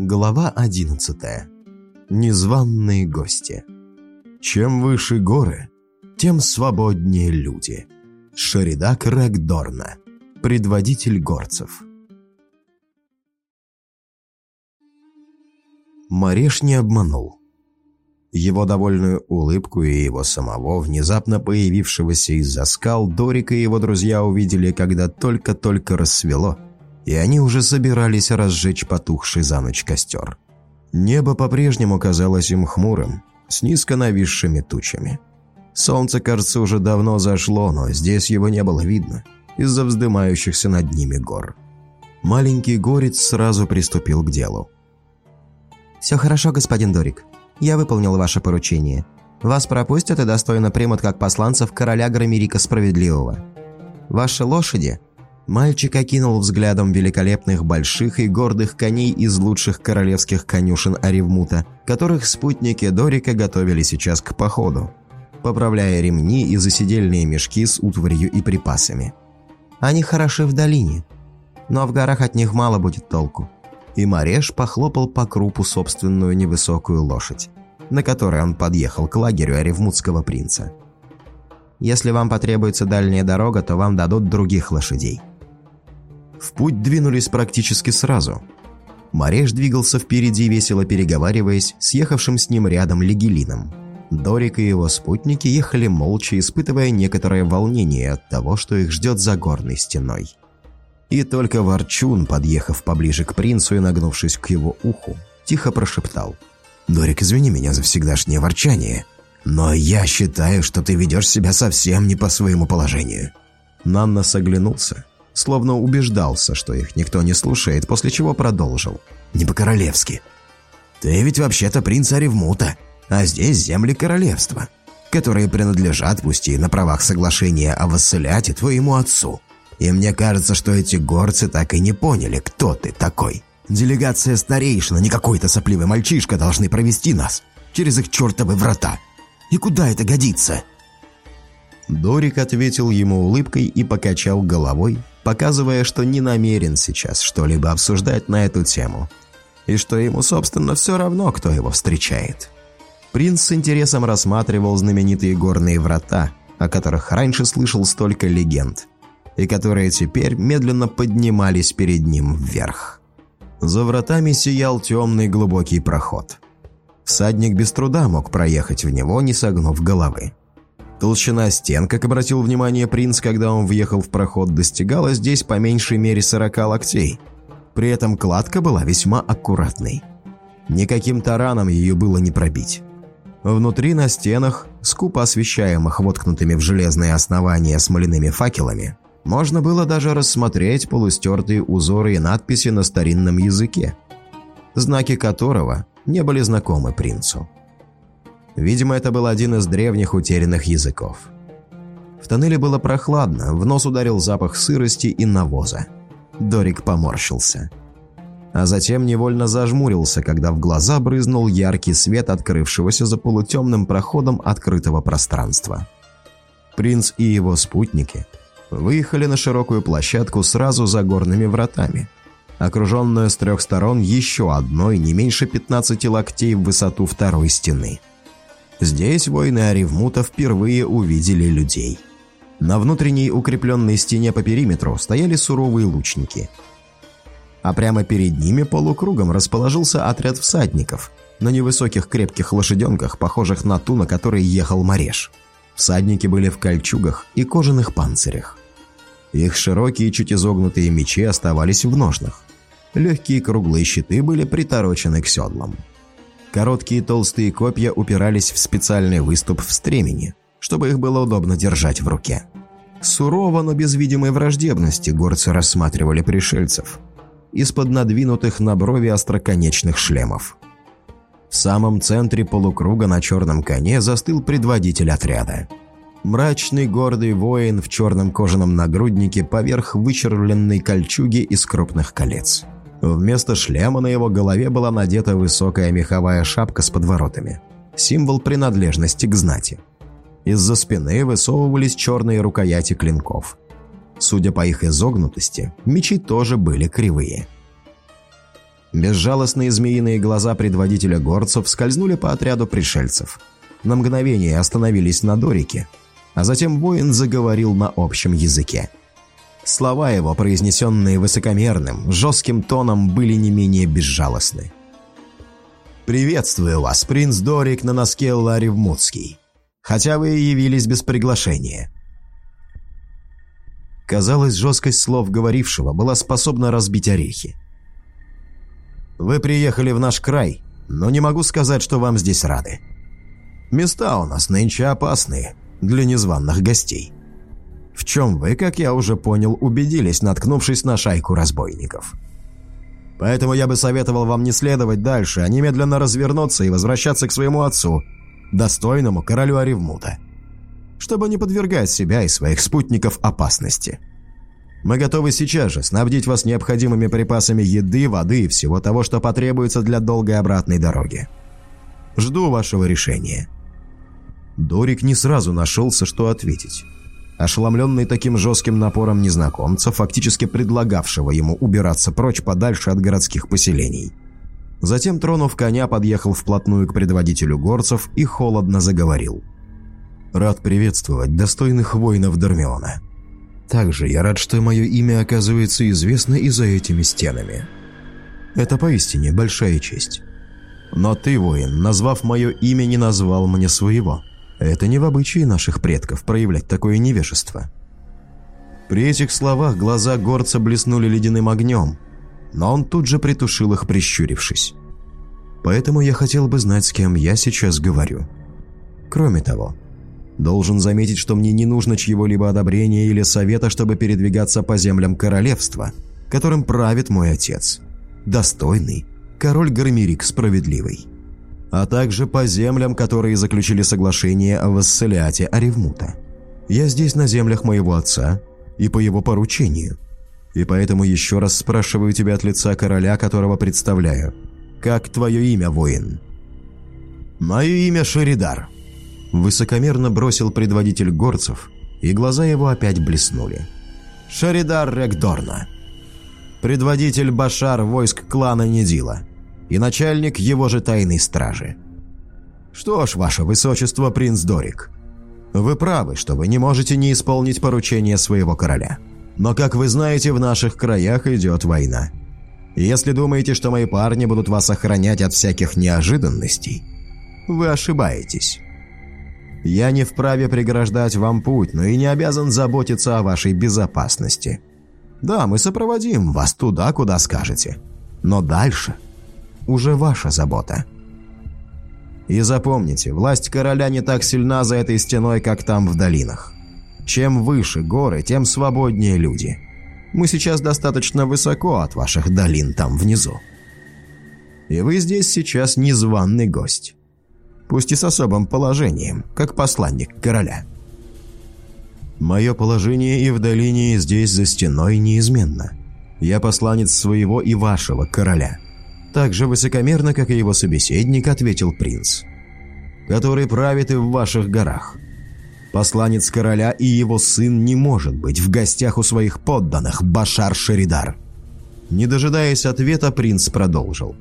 Глава 11. Незваные гости. Чем выше горы, тем свободнее люди. Шаридак Рэгдорна, предводитель горцев. Мареш не обманул. Его довольную улыбку и его самого, внезапно появившегося из-за скал, Дорик и его друзья увидели, когда только-только рассвело – и они уже собирались разжечь потухший за ночь костер. Небо по-прежнему казалось им хмурым, с низко нависшими тучами. Солнце, кажется, уже давно зашло, но здесь его не было видно из-за вздымающихся над ними гор. Маленький горец сразу приступил к делу. «Все хорошо, господин Дорик. Я выполнил ваше поручение. Вас пропустят и достойно примут как посланцев короля Громерика Справедливого. Ваши лошади Мальчик окинул взглядом великолепных больших и гордых коней из лучших королевских конюшен Аревмута, которых спутники Дорика готовили сейчас к походу, поправляя ремни и засидельные мешки с утварью и припасами. Они хороши в долине, но в горах от них мало будет толку. И Мареш похлопал по крупу собственную невысокую лошадь, на которой он подъехал к лагерю Аревмутского принца. Если вам потребуется дальняя дорога, то вам дадут других лошадей. В путь двинулись практически сразу. Мареш двигался впереди, весело переговариваясь с ехавшим с ним рядом Легелином. Дорик и его спутники ехали молча, испытывая некоторое волнение от того, что их ждет за горной стеной. И только Ворчун, подъехав поближе к принцу и нагнувшись к его уху, тихо прошептал. «Дорик, извини меня за всегдашнее ворчание, но я считаю, что ты ведешь себя совсем не по своему положению». Наннос оглянулся словно убеждался, что их никто не слушает, после чего продолжил. «Не по-королевски. Ты ведь вообще-то принц Аревмута, а здесь земли королевства, которые принадлежат, пусть и на правах соглашения о вассаляте, твоему отцу. И мне кажется, что эти горцы так и не поняли, кто ты такой. Делегация старейшина, не какой-то сопливый мальчишка должны провести нас через их чертовы врата. И куда это годится?» Дорик ответил ему улыбкой и покачал головой, показывая, что не намерен сейчас что-либо обсуждать на эту тему. И что ему, собственно, все равно, кто его встречает. Принц с интересом рассматривал знаменитые горные врата, о которых раньше слышал столько легенд, и которые теперь медленно поднимались перед ним вверх. За вратами сиял темный глубокий проход. Всадник без труда мог проехать в него, не согнув головы. Толщина стен, как обратил внимание принц, когда он въехал в проход, достигала здесь по меньшей мере 40 локтей. При этом кладка была весьма аккуратной. Никаким тараном ее было не пробить. Внутри на стенах, скупо освещаемых воткнутыми в железные основания смоляными факелами, можно было даже рассмотреть полустертые узоры и надписи на старинном языке, знаки которого не были знакомы принцу. Видимо, это был один из древних утерянных языков. В тоннеле было прохладно, в нос ударил запах сырости и навоза. Дорик поморщился. А затем невольно зажмурился, когда в глаза брызнул яркий свет открывшегося за полутемным проходом открытого пространства. Принц и его спутники выехали на широкую площадку сразу за горными вратами, окруженную с трех сторон еще одной не меньше 15 локтей в высоту второй стены – Здесь воины Аревмута впервые увидели людей. На внутренней укрепленной стене по периметру стояли суровые лучники. А прямо перед ними полукругом расположился отряд всадников на невысоких крепких лошаденках, похожих на ту, на которой ехал Мареш. Всадники были в кольчугах и кожаных панцирях. Их широкие, чуть изогнутые мечи оставались в ножнах. Легкие круглые щиты были приторочены к седлам. Короткие толстые копья упирались в специальный выступ в стремени, чтобы их было удобно держать в руке. Сурово, но без видимой враждебности горцы рассматривали пришельцев из-под надвинутых на брови остроконечных шлемов. В самом центре полукруга на черном коне застыл предводитель отряда. Мрачный гордый воин в черном кожаном нагруднике поверх вычервленной кольчуги из крупных колец – Вместо шлема на его голове была надета высокая меховая шапка с подворотами. Символ принадлежности к знати. Из-за спины высовывались черные рукояти клинков. Судя по их изогнутости, мечи тоже были кривые. Безжалостные змеиные глаза предводителя горцев скользнули по отряду пришельцев. На мгновение остановились на Дорике, а затем воин заговорил на общем языке. Слова его, произнесенные высокомерным, жестким тоном, были не менее безжалостны. «Приветствую вас, принц Дорик на носке Ларевмутский, хотя вы и явились без приглашения». Казалось, жесткость слов говорившего была способна разбить орехи. «Вы приехали в наш край, но не могу сказать, что вам здесь рады. Места у нас нынче опасные для незваных гостей. Чем вы, как я уже понял, убедились, наткнувшись на шайку разбойников. Поэтому я бы советовал вам не следовать дальше, а немедленно развернуться и возвращаться к своему отцу, достойному королю Аревмута, чтобы не подвергать себя и своих спутников опасности. Мы готовы сейчас же снабдить вас необходимыми припасами еды, воды и всего того, что потребуется для долгой обратной дороги. Жду вашего решения». Дорик не сразу нашелся, что ответить. Ошеломленный таким жестким напором незнакомца, фактически предлагавшего ему убираться прочь подальше от городских поселений. Затем, тронув коня, подъехал вплотную к предводителю горцев и холодно заговорил. «Рад приветствовать достойных воинов Дормиона. Также я рад, что мое имя оказывается известно и за этими стенами. Это поистине большая честь. Но ты, воин, назвав мое имя, не назвал мне своего». Это не в обычае наших предков проявлять такое невежество. При этих словах глаза горца блеснули ледяным огнем, но он тут же притушил их, прищурившись. Поэтому я хотел бы знать, с кем я сейчас говорю. Кроме того, должен заметить, что мне не нужно чьего-либо одобрения или совета, чтобы передвигаться по землям королевства, которым правит мой отец. Достойный, король Гармирик справедливый а также по землям, которые заключили соглашение о вассаляте Аревмута. Я здесь на землях моего отца и по его поручению. И поэтому еще раз спрашиваю тебя от лица короля, которого представляю. Как твое имя, воин?» «Мое имя Шеридар», – высокомерно бросил предводитель горцев, и глаза его опять блеснули. «Шеридар Рекдорна, предводитель Башар войск клана Недила» и начальник его же тайной стражи. Что ж, ваше высочество, принц Дорик, вы правы, что вы не можете не исполнить поручение своего короля. Но, как вы знаете, в наших краях идет война. И если думаете, что мои парни будут вас охранять от всяких неожиданностей, вы ошибаетесь. Я не вправе преграждать вам путь, но и не обязан заботиться о вашей безопасности. Да, мы сопроводим вас туда, куда скажете. Но дальше – уже ваша забота. И запомните, власть короля не так сильна за этой стеной, как там в долинах. Чем выше горы, тем свободнее люди. Мы сейчас достаточно высоко от ваших долин там внизу. И вы здесь сейчас незваный гость. Пусть и с особым положением, как посланник короля. Мое положение и в долине, и здесь за стеной неизменно. Я посланец своего и вашего короля – так же высокомерно, как и его собеседник, ответил принц. «Который правит и в ваших горах. Посланец короля и его сын не может быть в гостях у своих подданных, Башар Шеридар». Не дожидаясь ответа, принц продолжил.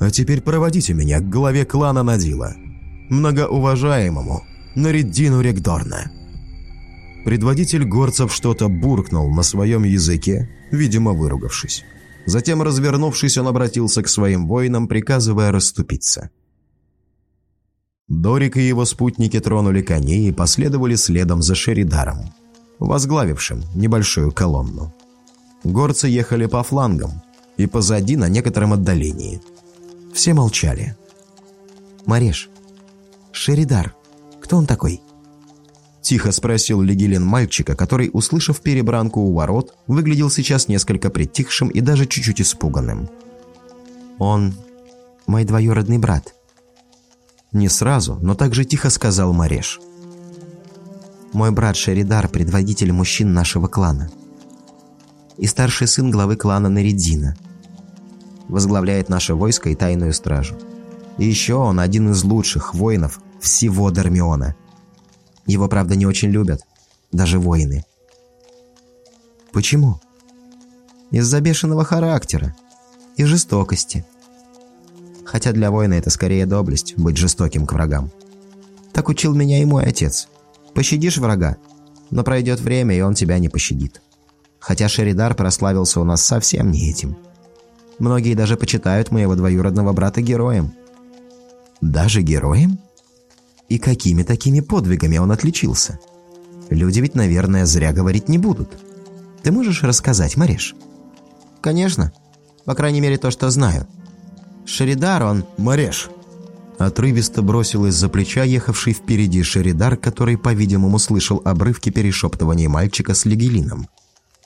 «А теперь проводите меня к главе клана Надила, многоуважаемому Нариддину Регдорна». Предводитель горцев что-то буркнул на своем языке, видимо, выругавшись. Затем, развернувшись, он обратился к своим воинам, приказывая расступиться. Дорик и его спутники тронули коней и последовали следом за Шеридаром, возглавившим небольшую колонну. Горцы ехали по флангам и позади на некотором отдалении. Все молчали. «Мареш, Шеридар, кто он такой?» Тихо спросил Легилин мальчика, который, услышав перебранку у ворот, выглядел сейчас несколько притихшим и даже чуть-чуть испуганным. «Он мой двоюродный брат». Не сразу, но также тихо сказал Мареш. «Мой брат Шеридар – предводитель мужчин нашего клана. И старший сын главы клана Наридина. Возглавляет наше войско и тайную стражу. И еще он один из лучших воинов всего Дармиона – его, правда, не очень любят. Даже воины. Почему? Из-за бешеного характера. и жестокости. Хотя для воина это скорее доблесть – быть жестоким к врагам. Так учил меня и мой отец. Пощадишь врага, но пройдет время, и он тебя не пощадит. Хотя Шеридар прославился у нас совсем не этим. Многие даже почитают моего двоюродного брата героем. Даже героем? И какими такими подвигами он отличился? Люди ведь, наверное, зря говорить не будут. Ты можешь рассказать, Мариш? Конечно. По крайней мере, то, что знаю. Шеридар, он... Мареш! Отрывисто бросил из-за плеча ехавший впереди Шеридар, который, по-видимому, слышал обрывки перешептывания мальчика с Легелином.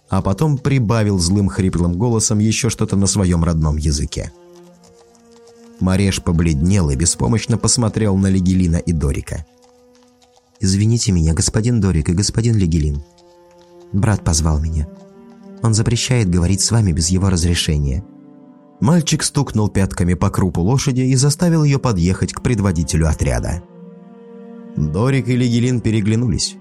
А потом прибавил злым хриплым голосом еще что-то на своем родном языке. Мареш побледнел и беспомощно посмотрел на Легелина и Дорика. «Извините меня, господин Дорик и господин Легелин. Брат позвал меня. Он запрещает говорить с вами без его разрешения». Мальчик стукнул пятками по крупу лошади и заставил ее подъехать к предводителю отряда. Дорик и Легелин переглянулись.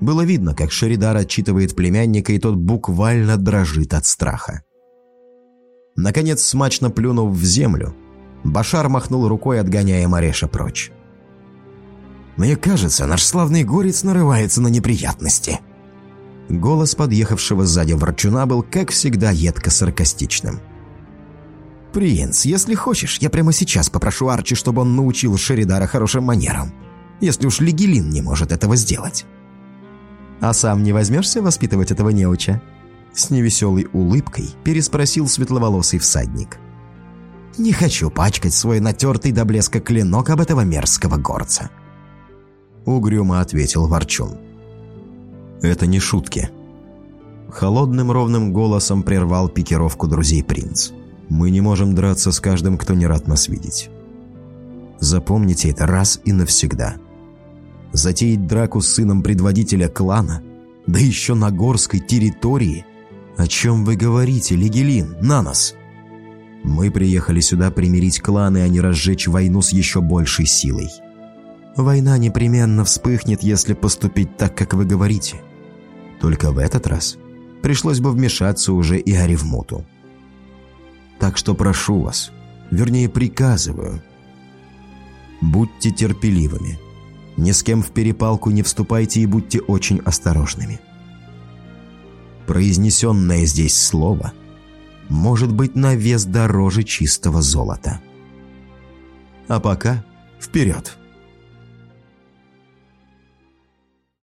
Было видно, как Шеридар отчитывает племянника, и тот буквально дрожит от страха. Наконец, смачно плюнув в землю, Башар махнул рукой, отгоняя Мареша прочь. «Мне кажется, наш славный горец нарывается на неприятности». Голос подъехавшего сзади ворчуна был, как всегда, едко-саркастичным. «Принц, если хочешь, я прямо сейчас попрошу Арчи, чтобы он научил Шеридара хорошим манерам, если уж Легелин не может этого сделать». «А сам не возьмешься воспитывать этого неуча?» С невеселой улыбкой переспросил светловолосый всадник. «Не хочу пачкать свой натертый до блеска клинок об этого мерзкого горца», угрюмо ответил Ворчун. «Это не шутки». Холодным ровным голосом прервал пикировку друзей принц. Мы не можем драться с каждым, кто не рад нас видеть. Запомните это раз и навсегда. Затеять драку с сыном предводителя клана, да еще на горской территории. О чем вы говорите, Легелин, на нас? Мы приехали сюда примирить кланы, а не разжечь войну с еще большей силой. Война непременно вспыхнет, если поступить так, как вы говорите. Только в этот раз пришлось бы вмешаться уже и Аревмуту. Так что прошу вас, вернее приказываю, будьте терпеливыми. Ни с кем в перепалку не вступайте и будьте очень осторожными. Произнесенное здесь слово может быть на вес дороже чистого золота. А пока вперед!